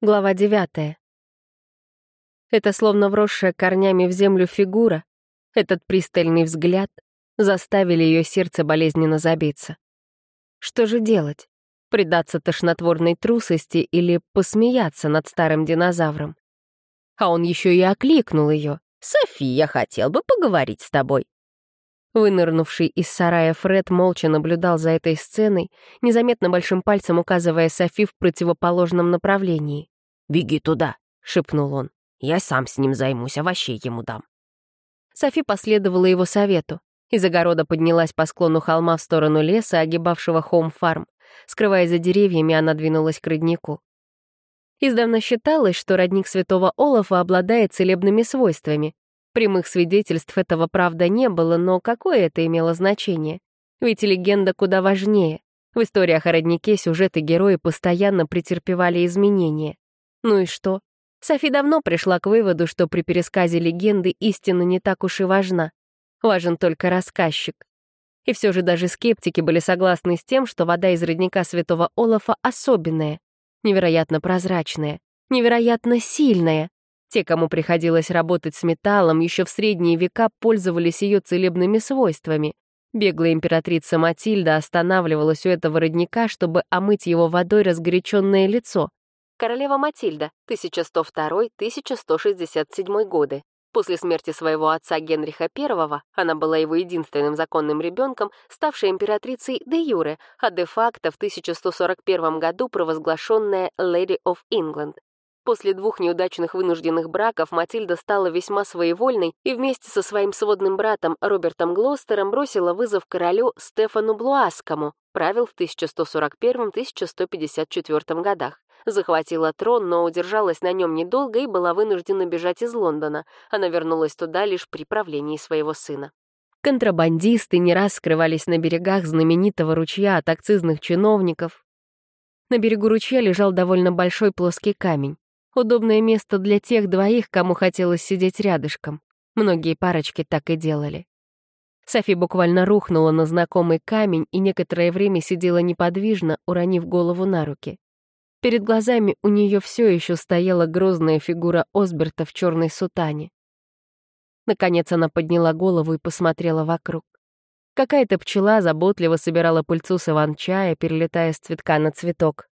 Глава девятая. Это словно вросшая корнями в землю фигура, этот пристальный взгляд заставили ее сердце болезненно забиться. Что же делать? Предаться тошнотворной трусости или посмеяться над старым динозавром? А он еще и окликнул ее. «Софи, хотел бы поговорить с тобой». Вынырнувший из сарая Фред молча наблюдал за этой сценой, незаметно большим пальцем указывая Софи в противоположном направлении. «Беги туда», — шепнул он. «Я сам с ним займусь, овощей ему дам». Софи последовала его совету. Из огорода поднялась по склону холма в сторону леса, огибавшего хоум-фарм. Скрываясь за деревьями, она двинулась к роднику. Издавна считалось, что родник святого Олафа обладает целебными свойствами, Прямых свидетельств этого, правда, не было, но какое это имело значение? Ведь легенда куда важнее. В историях о роднике сюжеты герои постоянно претерпевали изменения. Ну и что? Софи давно пришла к выводу, что при пересказе легенды истина не так уж и важна. Важен только рассказчик. И все же даже скептики были согласны с тем, что вода из родника святого Олафа особенная, невероятно прозрачная, невероятно сильная, те, кому приходилось работать с металлом, еще в средние века пользовались ее целебными свойствами. Беглая императрица Матильда останавливалась у этого родника, чтобы омыть его водой разгоряченное лицо. Королева Матильда, 1102-1167 годы. После смерти своего отца Генриха I, она была его единственным законным ребенком, ставшей императрицей де юре, а де-факто в 1141 году провозглашенная Lady of England. После двух неудачных вынужденных браков Матильда стала весьма своевольной и вместе со своим сводным братом Робертом Глостером бросила вызов королю Стефану Блуаскому, правил в 1141-1154 годах. Захватила трон, но удержалась на нем недолго и была вынуждена бежать из Лондона. Она вернулась туда лишь при правлении своего сына. Контрабандисты не раз скрывались на берегах знаменитого ручья от акцизных чиновников. На берегу ручья лежал довольно большой плоский камень. Удобное место для тех двоих, кому хотелось сидеть рядышком. Многие парочки так и делали. Софи буквально рухнула на знакомый камень и некоторое время сидела неподвижно, уронив голову на руки. Перед глазами у нее все еще стояла грозная фигура Осберта в черной сутане. Наконец она подняла голову и посмотрела вокруг. Какая-то пчела заботливо собирала пыльцу с иван-чая, перелетая с цветка на цветок.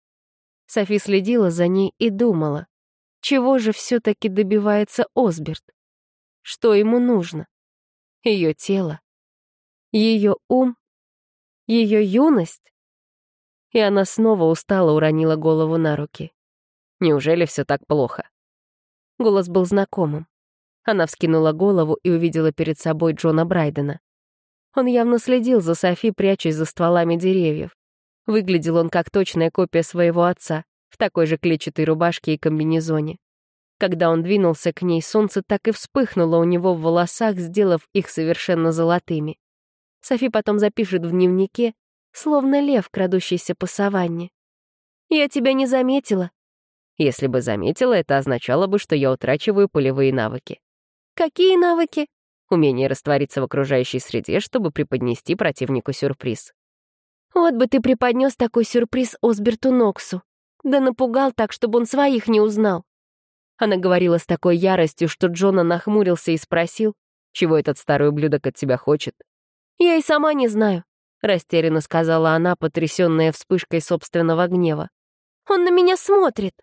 Софи следила за ней и думала, чего же все-таки добивается Осберт? Что ему нужно? Ее тело? Ее ум? Ее юность? И она снова устало уронила голову на руки. Неужели все так плохо? Голос был знакомым. Она вскинула голову и увидела перед собой Джона Брайдена. Он явно следил за Софи, прячась за стволами деревьев. Выглядел он как точная копия своего отца, в такой же клетчатой рубашке и комбинезоне. Когда он двинулся к ней, солнце так и вспыхнуло у него в волосах, сделав их совершенно золотыми. Софи потом запишет в дневнике, словно лев, крадущийся по саванне. «Я тебя не заметила». Если бы заметила, это означало бы, что я утрачиваю полевые навыки. «Какие навыки?» Умение раствориться в окружающей среде, чтобы преподнести противнику сюрприз. «Вот бы ты преподнес такой сюрприз Осберту Ноксу. Да напугал так, чтобы он своих не узнал». Она говорила с такой яростью, что Джона нахмурился и спросил, чего этот старый ублюдок от тебя хочет. «Я и сама не знаю», — растерянно сказала она, потрясенная вспышкой собственного гнева. «Он на меня смотрит».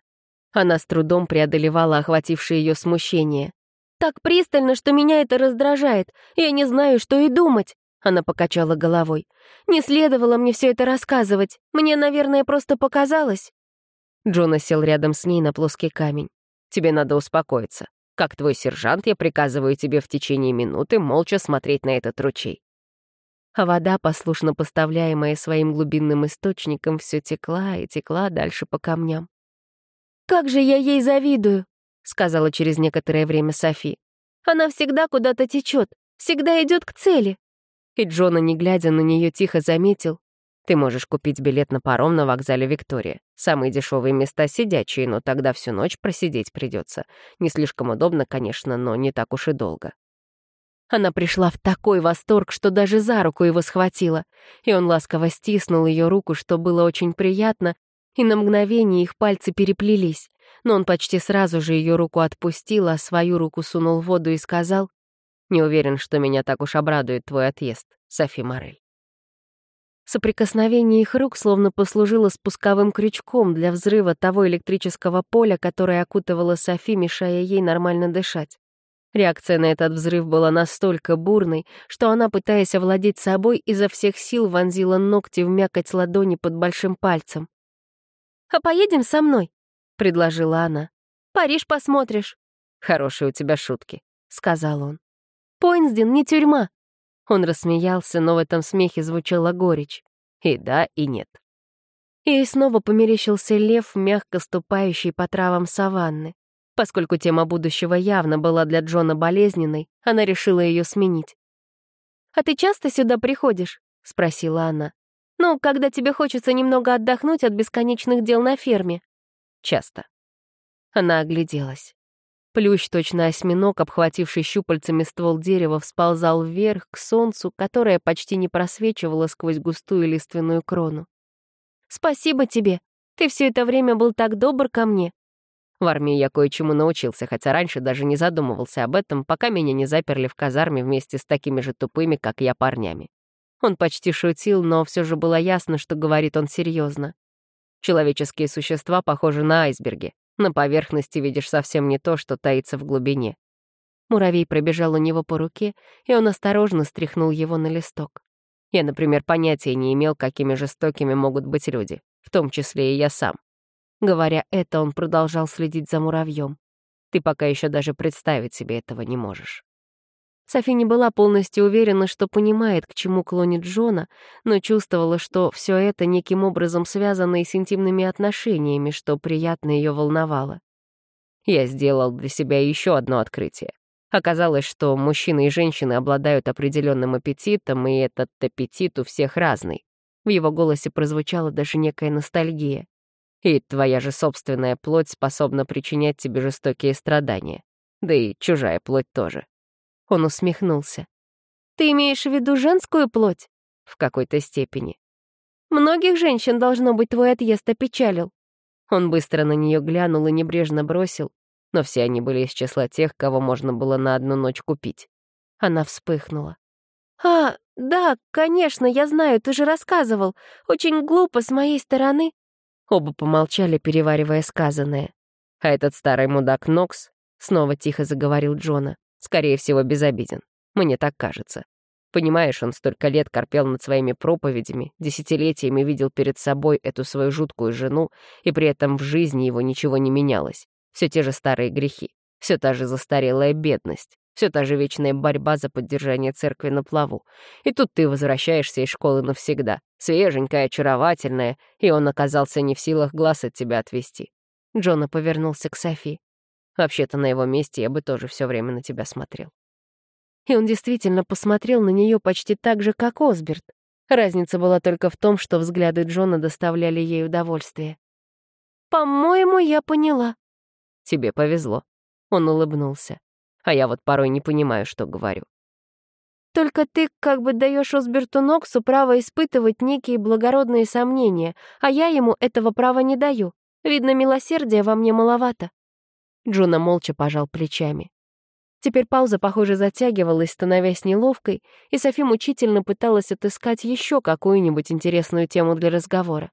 Она с трудом преодолевала охватившее ее смущение. «Так пристально, что меня это раздражает. Я не знаю, что и думать». Она покачала головой. «Не следовало мне все это рассказывать. Мне, наверное, просто показалось». Джона сел рядом с ней на плоский камень. «Тебе надо успокоиться. Как твой сержант, я приказываю тебе в течение минуты молча смотреть на этот ручей». А вода, послушно поставляемая своим глубинным источником, все текла и текла дальше по камням. «Как же я ей завидую!» — сказала через некоторое время Софи. «Она всегда куда-то течет, всегда идет к цели». И Джона, не глядя на нее, тихо заметил. «Ты можешь купить билет на паром на вокзале Виктория. Самые дешевые места сидячие, но тогда всю ночь просидеть придется. Не слишком удобно, конечно, но не так уж и долго». Она пришла в такой восторг, что даже за руку его схватила, и он ласково стиснул ее руку, что было очень приятно, и на мгновение их пальцы переплелись. но он почти сразу же ее руку отпустил, а свою руку сунул в воду и сказал, «Не уверен, что меня так уж обрадует твой отъезд, Софи Морель». Соприкосновение их рук словно послужило спусковым крючком для взрыва того электрического поля, которое окутывало Софи, мешая ей нормально дышать. Реакция на этот взрыв была настолько бурной, что она, пытаясь овладеть собой, изо всех сил вонзила ногти в мякоть ладони под большим пальцем. «А поедем со мной?» — предложила она. «Париж посмотришь». «Хорошие у тебя шутки», — сказал он. «Пойнсден не тюрьма». Он рассмеялся, но в этом смехе звучала горечь. И да, и нет. Ей снова померещился лев, мягко ступающий по травам саванны. Поскольку тема будущего явно была для Джона болезненной, она решила ее сменить. «А ты часто сюда приходишь?» — спросила она. «Ну, когда тебе хочется немного отдохнуть от бесконечных дел на ферме». «Часто». Она огляделась. Плющ, точно осьминог, обхвативший щупальцами ствол дерева, всползал вверх к солнцу, которое почти не просвечивало сквозь густую лиственную крону. «Спасибо тебе. Ты все это время был так добр ко мне. В армии я кое-чему научился, хотя раньше даже не задумывался об этом, пока меня не заперли в казарме вместе с такими же тупыми, как я, парнями. Он почти шутил, но все же было ясно, что говорит он серьезно. Человеческие существа похожи на айсберги. На поверхности видишь совсем не то, что таится в глубине. Муравей пробежал у него по руке, и он осторожно стряхнул его на листок. Я, например, понятия не имел, какими жестокими могут быть люди, в том числе и я сам. Говоря это, он продолжал следить за муравьем. Ты пока еще даже представить себе этого не можешь. Софи не была полностью уверена, что понимает, к чему клонит Джона, но чувствовала, что все это неким образом связано и с интимными отношениями, что приятно ее волновало. Я сделал для себя еще одно открытие. Оказалось, что мужчины и женщины обладают определенным аппетитом, и этот аппетит у всех разный. В его голосе прозвучала даже некая ностальгия. И твоя же собственная плоть способна причинять тебе жестокие страдания. Да и чужая плоть тоже. Он усмехнулся. Ты имеешь в виду женскую плоть? В какой-то степени. Многих женщин, должно быть, твой отъезд опечалил. Он быстро на нее глянул и небрежно бросил, но все они были из числа тех, кого можно было на одну ночь купить. Она вспыхнула. «А, да, конечно, я знаю, ты же рассказывал. Очень глупо с моей стороны. Оба помолчали, переваривая сказанное. А этот старый мудак Нокс, снова тихо заговорил Джона, скорее всего, безобиден. Мне так кажется. Понимаешь, он столько лет корпел над своими проповедями, десятилетиями видел перед собой эту свою жуткую жену, и при этом в жизни его ничего не менялось. Все те же старые грехи, все та же застарелая бедность, все та же вечная борьба за поддержание церкви на плаву. И тут ты возвращаешься из школы навсегда, свеженькая, очаровательная, и он оказался не в силах глаз от тебя отвести. Джона повернулся к Софи. Вообще-то на его месте я бы тоже все время на тебя смотрел. И он действительно посмотрел на нее почти так же, как Осберт. Разница была только в том, что взгляды Джона доставляли ей удовольствие. «По-моему, я поняла». «Тебе повезло». Он улыбнулся а я вот порой не понимаю, что говорю. Только ты как бы даешь Осберту Ноксу право испытывать некие благородные сомнения, а я ему этого права не даю. Видно, милосердия во мне маловато». Джуна молча пожал плечами. Теперь пауза, похоже, затягивалась, становясь неловкой, и Софи мучительно пыталась отыскать еще какую-нибудь интересную тему для разговора.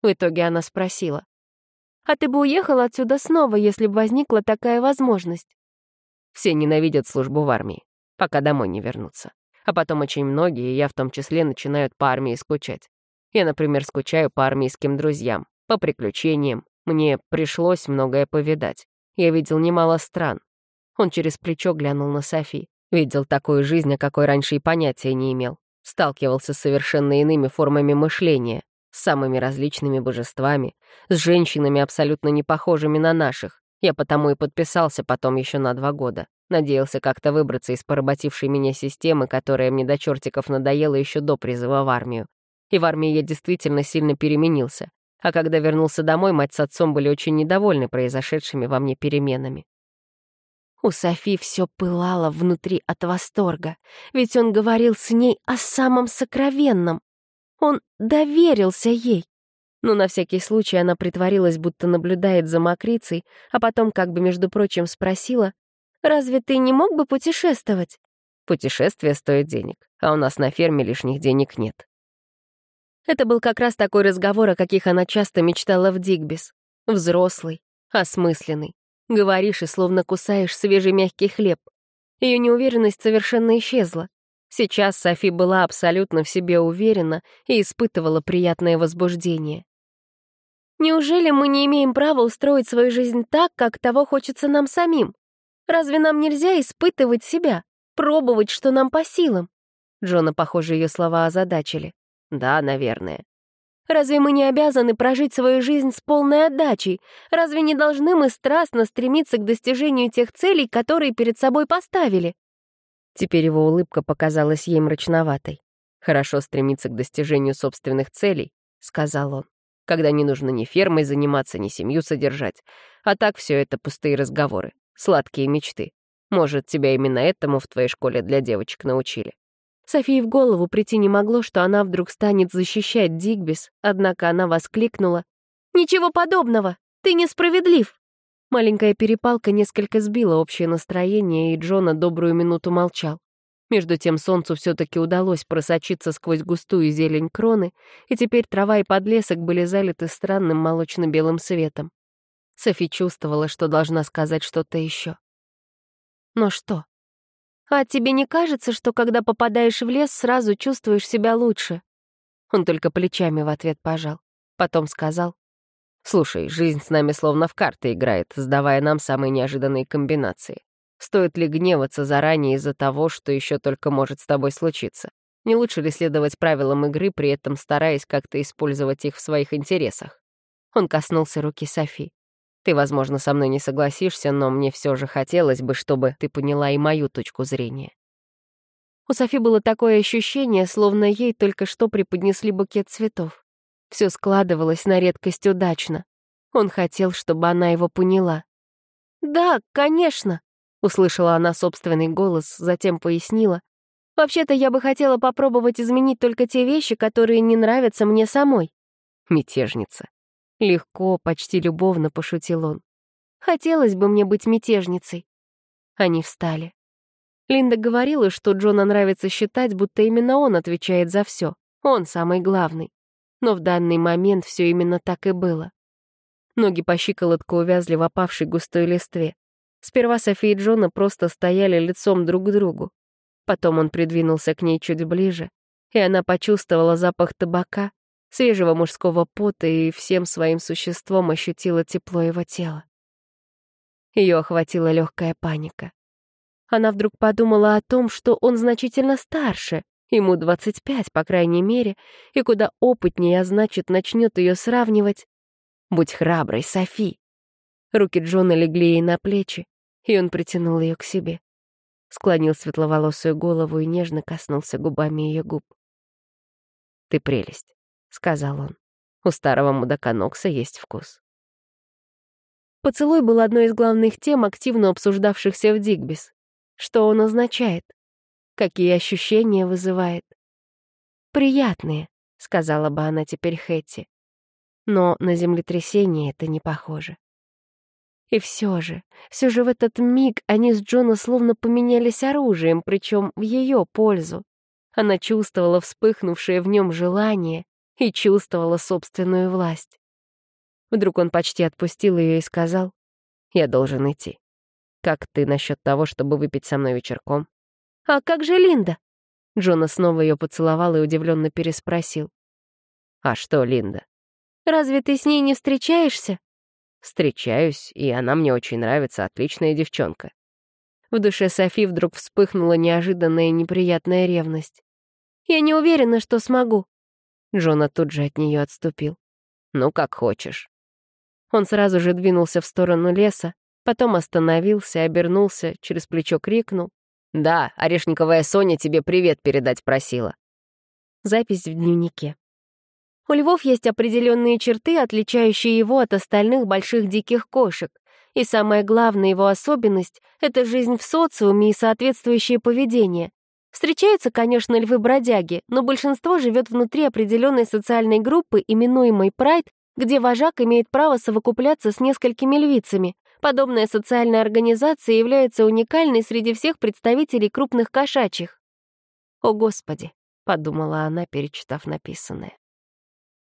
В итоге она спросила. «А ты бы уехал отсюда снова, если бы возникла такая возможность?» Все ненавидят службу в армии, пока домой не вернутся. А потом очень многие, я в том числе, начинают по армии скучать. Я, например, скучаю по армейским друзьям, по приключениям. Мне пришлось многое повидать. Я видел немало стран. Он через плечо глянул на Софи. Видел такую жизнь, о какой раньше и понятия не имел. Сталкивался с совершенно иными формами мышления, с самыми различными божествами, с женщинами, абсолютно не похожими на наших, я потому и подписался потом еще на два года. Надеялся как-то выбраться из поработившей меня системы, которая мне до чертиков надоела еще до призыва в армию. И в армии я действительно сильно переменился. А когда вернулся домой, мать с отцом были очень недовольны произошедшими во мне переменами. У Софи все пылало внутри от восторга, ведь он говорил с ней о самом сокровенном. Он доверился ей. Но на всякий случай она притворилась, будто наблюдает за мокрицей, а потом, как бы, между прочим, спросила, «Разве ты не мог бы путешествовать?» «Путешествие стоит денег, а у нас на ферме лишних денег нет». Это был как раз такой разговор, о каких она часто мечтала в Дигбис. Взрослый, осмысленный. Говоришь и словно кусаешь свежий мягкий хлеб. Ее неуверенность совершенно исчезла. Сейчас Софи была абсолютно в себе уверена и испытывала приятное возбуждение. Неужели мы не имеем права устроить свою жизнь так, как того хочется нам самим? Разве нам нельзя испытывать себя, пробовать, что нам по силам? Джона, похоже, ее слова озадачили. Да, наверное. Разве мы не обязаны прожить свою жизнь с полной отдачей? Разве не должны мы страстно стремиться к достижению тех целей, которые перед собой поставили? Теперь его улыбка показалась ей мрачноватой. «Хорошо стремиться к достижению собственных целей», — сказал он когда не нужно ни фермой заниматься, ни семью содержать. А так все это пустые разговоры, сладкие мечты. Может, тебя именно этому в твоей школе для девочек научили. Софии в голову прийти не могло, что она вдруг станет защищать Дигбис, однако она воскликнула. «Ничего подобного! Ты несправедлив!» Маленькая перепалка несколько сбила общее настроение, и Джона добрую минуту молчал. Между тем солнцу все-таки удалось просочиться сквозь густую зелень кроны, и теперь трава и подлесок были залиты странным молочно-белым светом. Софи чувствовала, что должна сказать что-то еще. Но что? А тебе не кажется, что когда попадаешь в лес, сразу чувствуешь себя лучше? Он только плечами в ответ пожал. Потом сказал. «Слушай, жизнь с нами словно в карты играет, сдавая нам самые неожиданные комбинации. Стоит ли гневаться заранее из-за того, что еще только может с тобой случиться? Не лучше ли следовать правилам игры, при этом стараясь как-то использовать их в своих интересах? Он коснулся руки Софи. Ты, возможно, со мной не согласишься, но мне все же хотелось бы, чтобы ты поняла и мою точку зрения. У Софи было такое ощущение, словно ей только что преподнесли букет цветов. Все складывалось на редкость удачно. Он хотел, чтобы она его поняла. «Да, конечно», Услышала она собственный голос, затем пояснила. «Вообще-то я бы хотела попробовать изменить только те вещи, которые не нравятся мне самой». «Мятежница». Легко, почти любовно пошутил он. «Хотелось бы мне быть мятежницей». Они встали. Линда говорила, что Джона нравится считать, будто именно он отвечает за все. Он самый главный. Но в данный момент все именно так и было. Ноги по щиколотку увязли в опавшей густой листве. Сперва Софи и Джона просто стояли лицом друг к другу. Потом он придвинулся к ней чуть ближе, и она почувствовала запах табака, свежего мужского пота и всем своим существом ощутила тепло его тела. Ее охватила легкая паника. Она вдруг подумала о том, что он значительно старше, ему 25, по крайней мере, и куда опытнее, а значит, начнет ее сравнивать. «Будь храброй, Софи!» Руки Джона легли ей на плечи, и он притянул ее к себе. Склонил светловолосую голову и нежно коснулся губами ее губ. «Ты прелесть», — сказал он. «У старого мудака Нокса есть вкус». Поцелуй был одной из главных тем, активно обсуждавшихся в Дигбис. Что он означает? Какие ощущения вызывает? «Приятные», — сказала бы она теперь Хэтти. Но на землетрясение это не похоже. И все же, все же в этот миг они с Джона словно поменялись оружием, причем в ее пользу. Она чувствовала вспыхнувшее в нем желание и чувствовала собственную власть. Вдруг он почти отпустил ее и сказал, «Я должен идти. Как ты насчет того, чтобы выпить со мной вечерком?» «А как же Линда?» Джона снова ее поцеловал и удивленно переспросил. «А что, Линда?» «Разве ты с ней не встречаешься?» Встречаюсь, и она мне очень нравится, отличная девчонка. В душе Софи вдруг вспыхнула неожиданная неприятная ревность. «Я не уверена, что смогу». Джона тут же от нее отступил. «Ну, как хочешь». Он сразу же двинулся в сторону леса, потом остановился, обернулся, через плечо крикнул. «Да, Орешниковая Соня тебе привет передать просила». Запись в дневнике. У львов есть определенные черты, отличающие его от остальных больших диких кошек. И самая главная его особенность — это жизнь в социуме и соответствующее поведение. Встречаются, конечно, львы-бродяги, но большинство живет внутри определенной социальной группы, именуемой прайд, где вожак имеет право совокупляться с несколькими львицами. Подобная социальная организация является уникальной среди всех представителей крупных кошачьих. «О, Господи!» — подумала она, перечитав написанное.